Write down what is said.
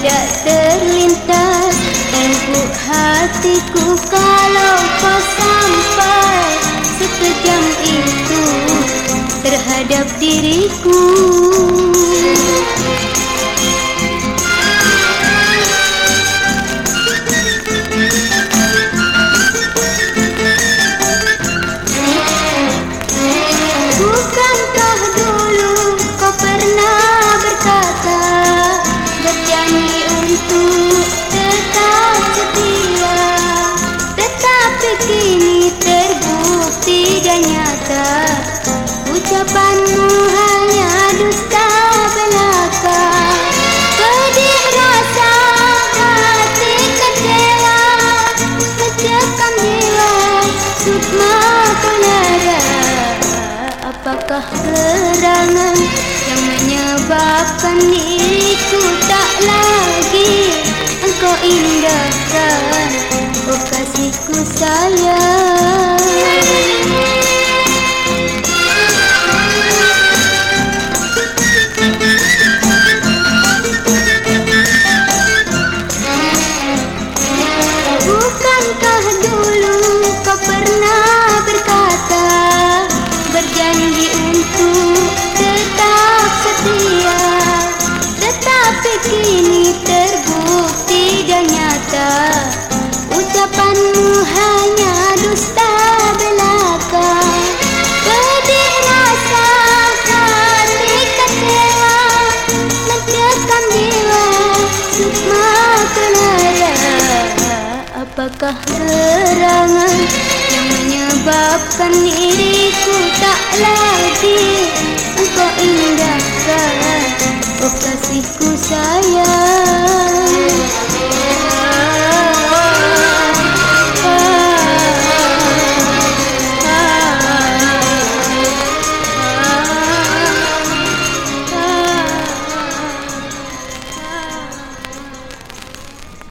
tidak terlintas Tempuk hatiku kalau kau sampai. Sekejam itu terhadap diriku. Ucapanmu hanya dusta belaka. Pedih rasa hati kecewa. Mencekam jiwa Sukma penara. Apakah gerangan yang menyebabkan diriku tak lagi? Engkau indahkan Oh kasihku sayang Apakah gerangan yang menyebabkan diriku tak lagi Engkau indah